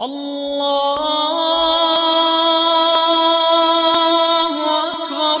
الله أكبر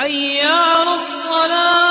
حي الصلاة.